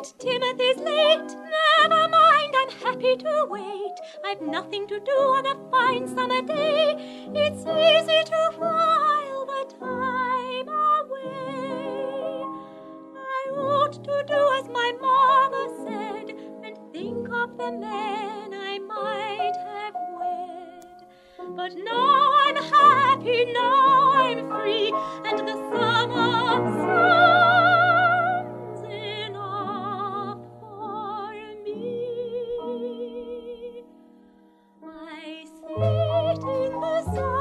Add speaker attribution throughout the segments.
Speaker 1: late, Timothy's late. Never mind, I'm happy to wait. I've nothing to do on a fine summer day. It's easy to while the time away. I ought to do as my mother said and think of the men I might have wed. But now I'm happy, now I'm free, and the the sun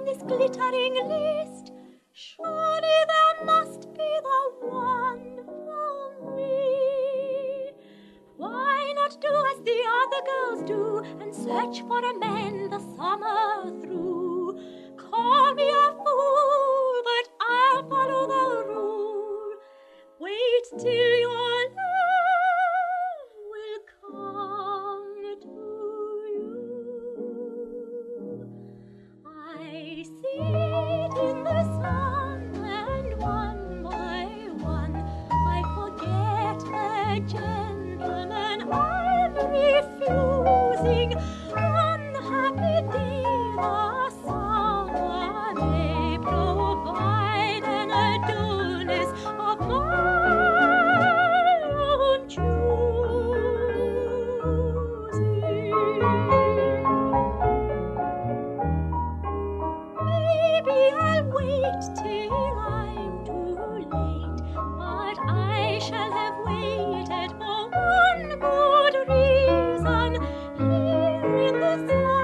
Speaker 1: from this glittering list? Surely there must be the one for me. Why not do as the other girls do and search for a man the summer We see it in the sun. 啊。